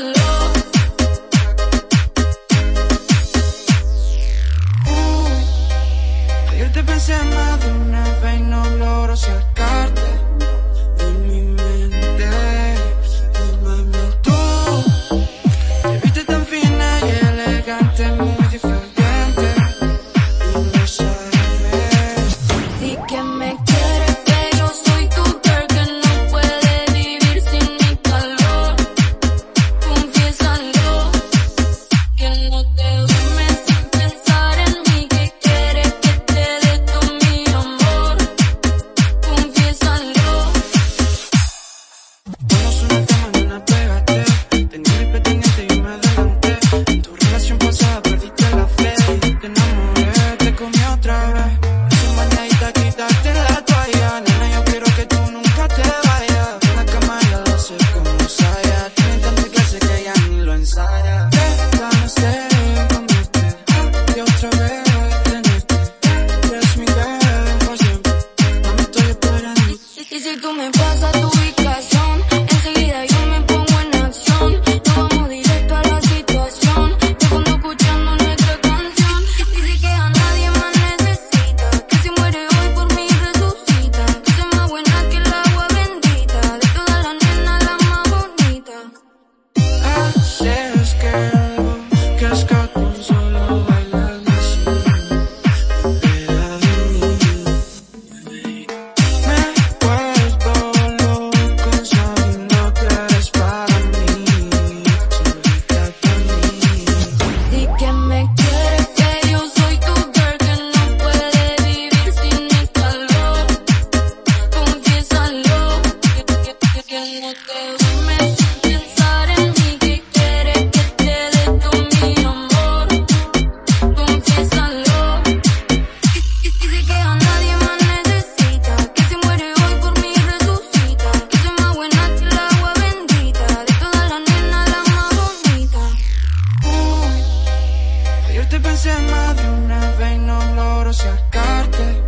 Uh, te pensé más de una vez y no logro sacarte. veces más de una vez no logro sacarte